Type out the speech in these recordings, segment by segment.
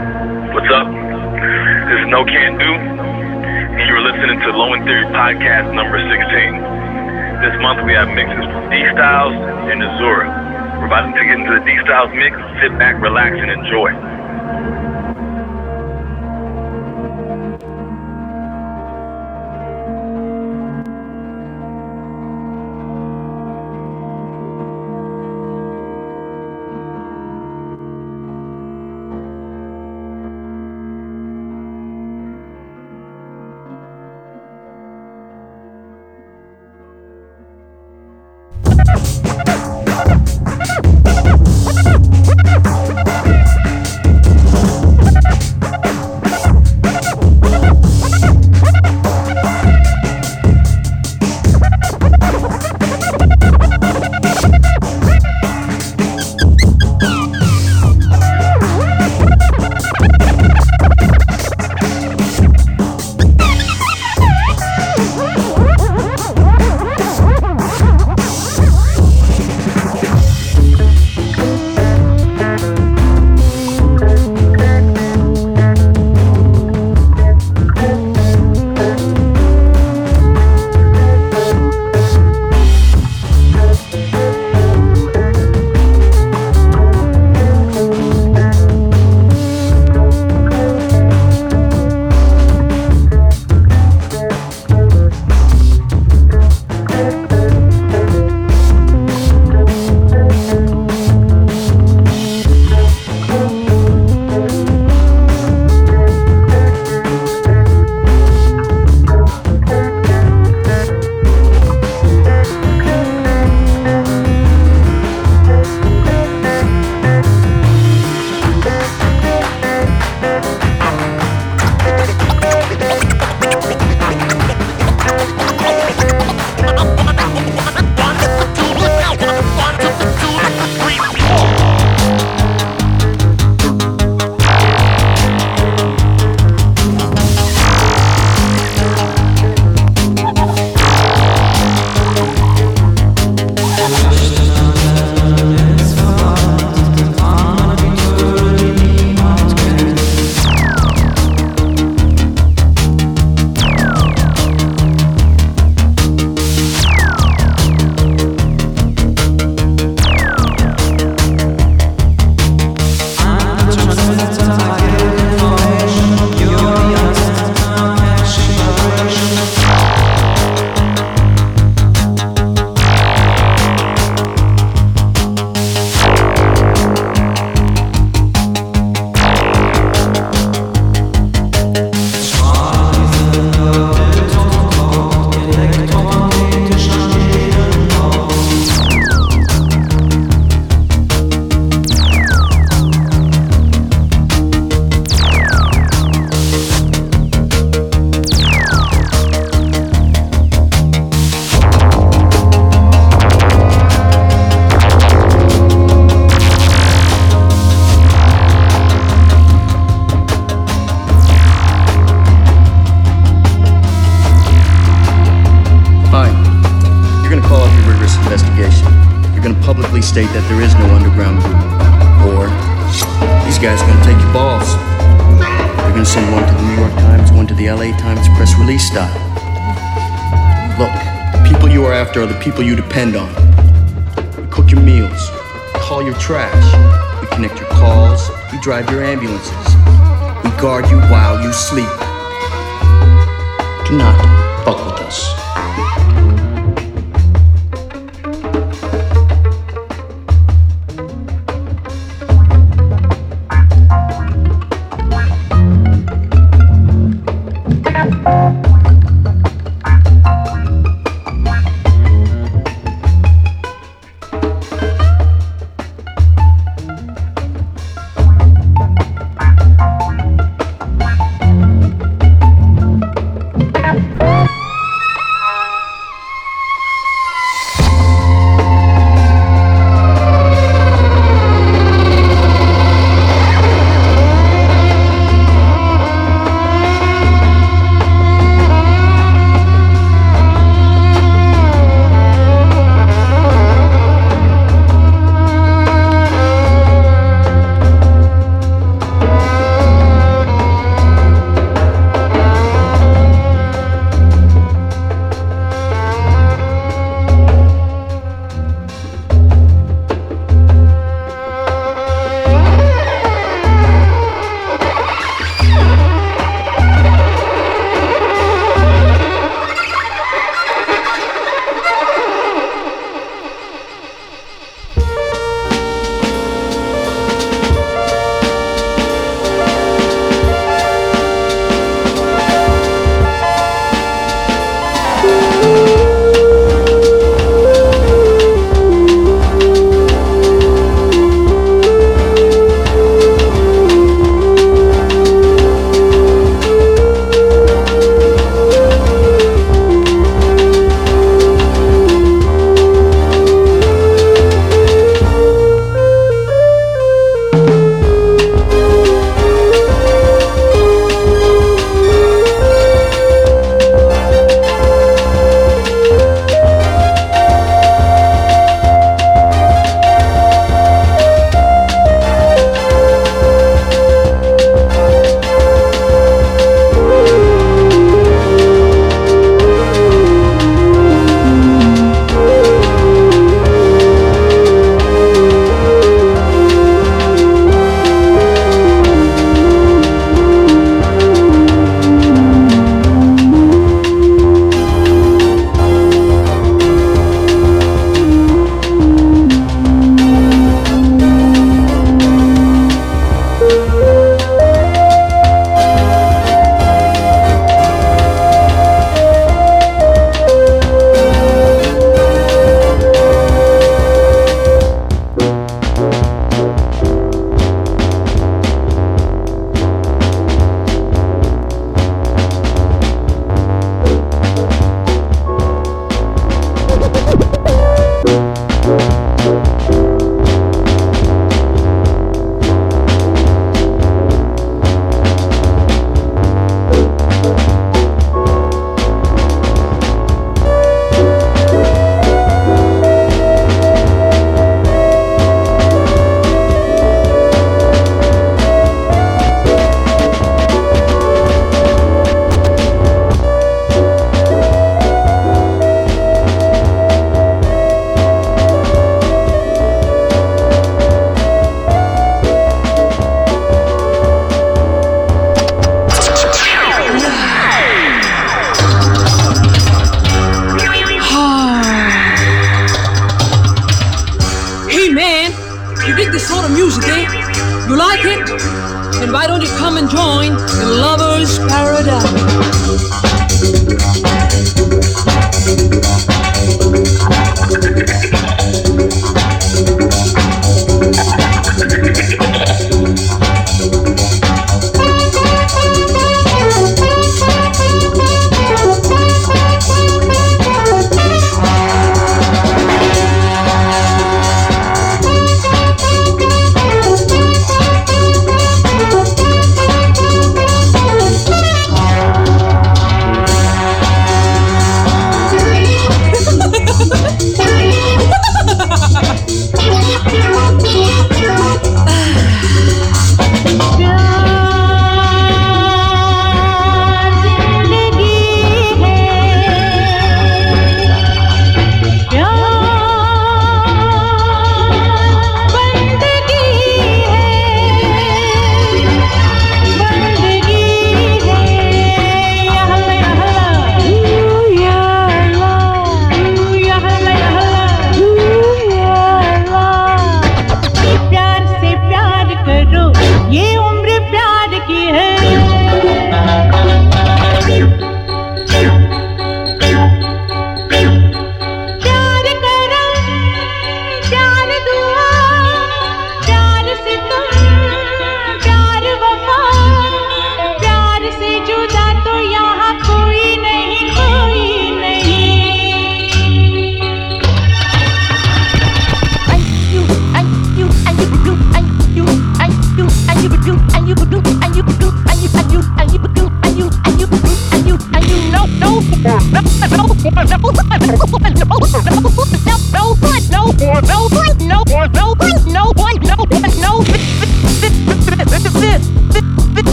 What's up? This is Nocando, and you're listening to Low End Theory Podcast number 16. This month we have mixes from D Styles and Azura. We're about to get into the D Styles mix. Sit back, relax, and enjoy. People you depend on. We cook your meals, call your trash, we connect your calls, we drive your ambulances, we guard you while you sleep.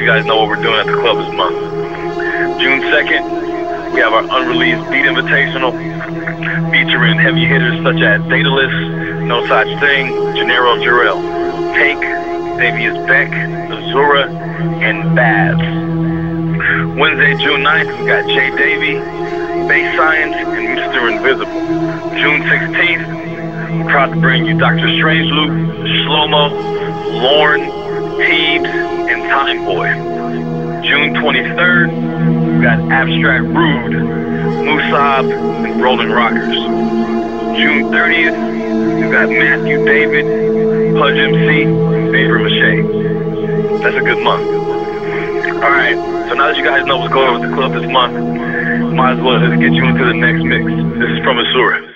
You guys know what we're doing at the club this month. June 2nd, we have our unreleased Beat Invitational featuring heavy hitters such as Daedelus, No Such Thing, Gennaro Jarrell, Take, Davius Beck, Azura, and Babs. Wednesday, June 9th, we got Jay Davy, Bass Science, and Mr. Invisible. June 16th, we're proud to bring you Dr. Strangeloop, Shlomo, Lorn, Teebs, Time Boy. June 23rd, we got Abstract Rude, Musab, and Rolling Rockers. June 30th, we got Matthew David, Pudge MC, and Favor Mache. That's a good month. All right, so now that you guys know what's going on with the club this month, might as well just get you into the next mix. This is from Asura.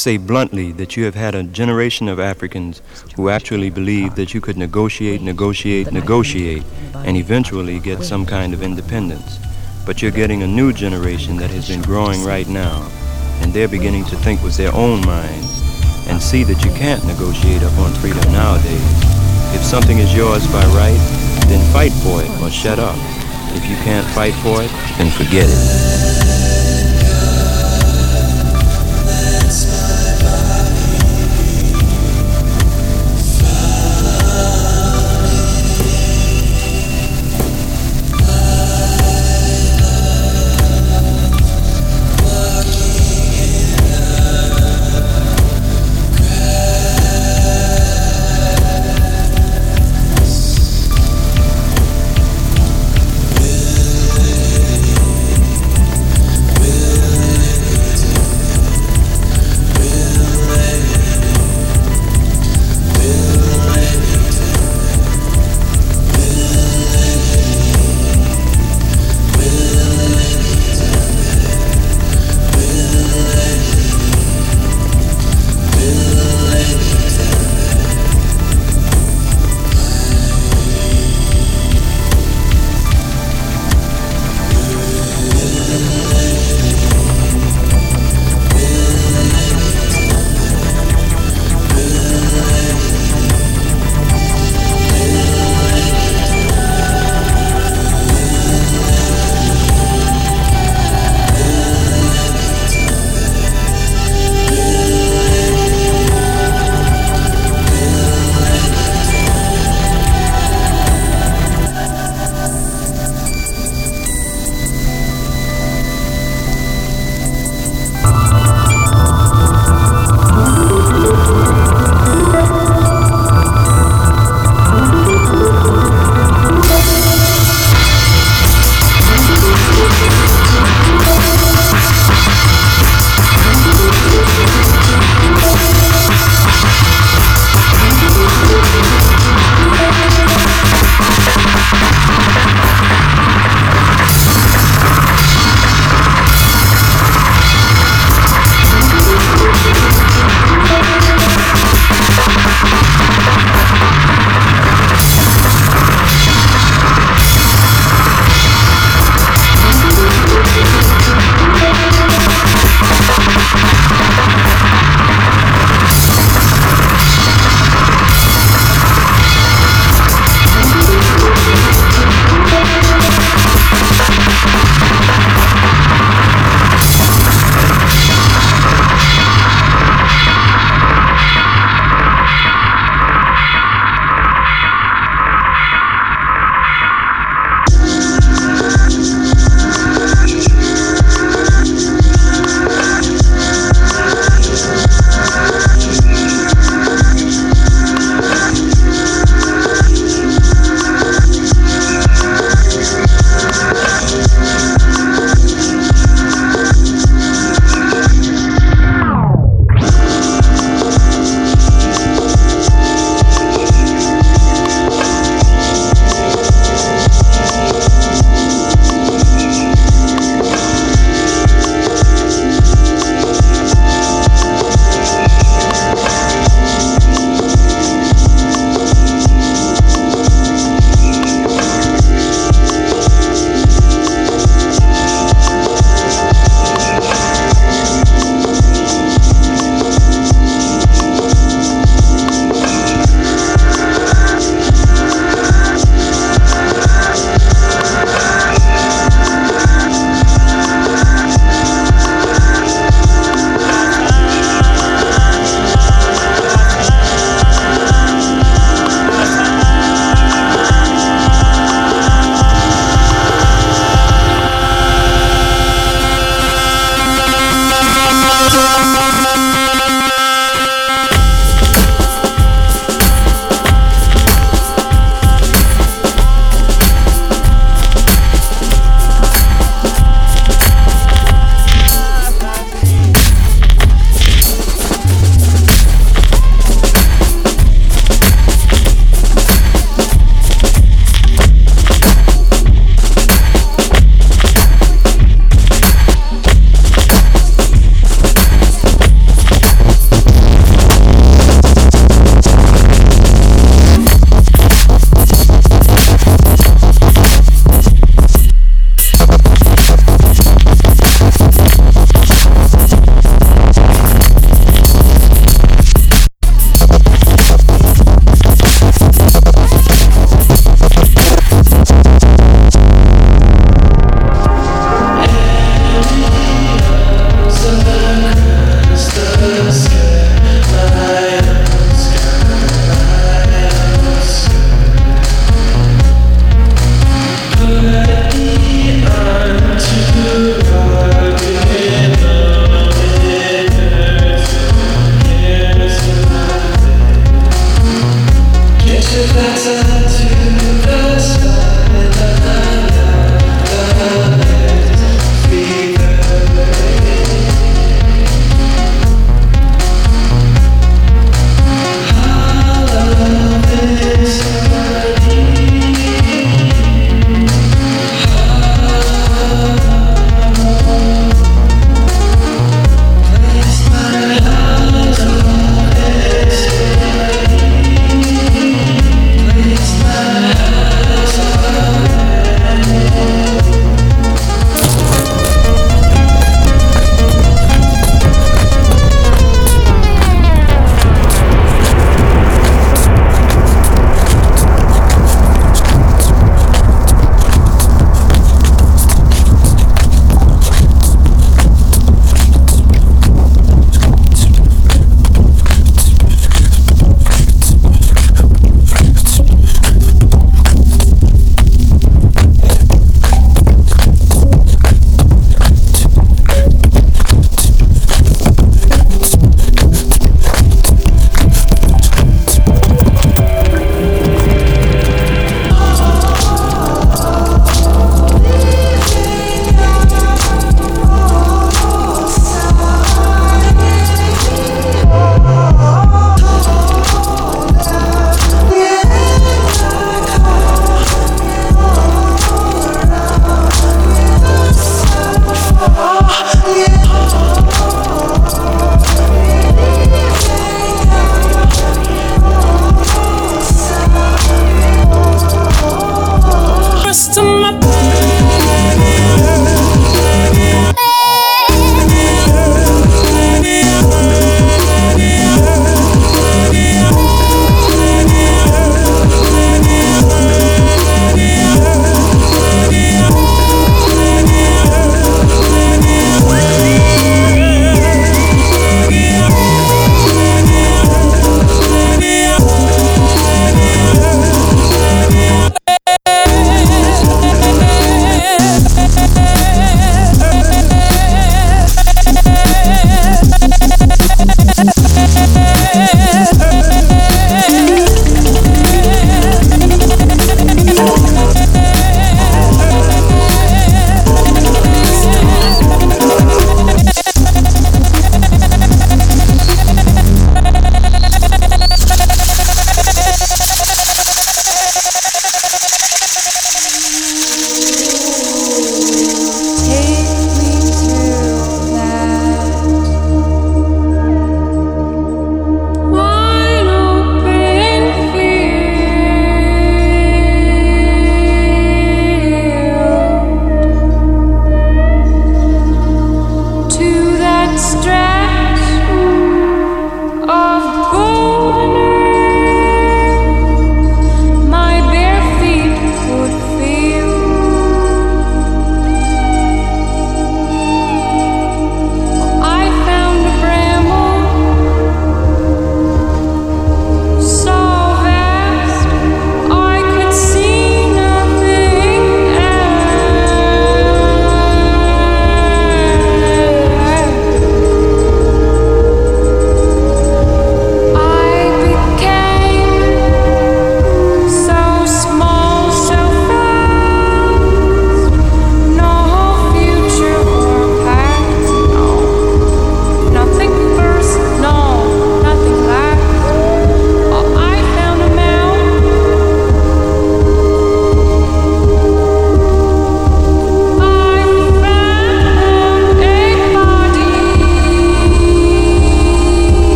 Say bluntly that you have had a generation of Africans who actually believed that you could negotiate, negotiate, negotiate, and eventually get some kind of independence. But you're getting a new generation that has been growing right now, and they're beginning to think with their own minds and see that you can't negotiate upon freedom nowadays. If something is yours by right, then fight for it or shut up. If you can't fight for it, then forget it.